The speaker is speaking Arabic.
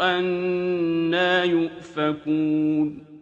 أنا يؤفكون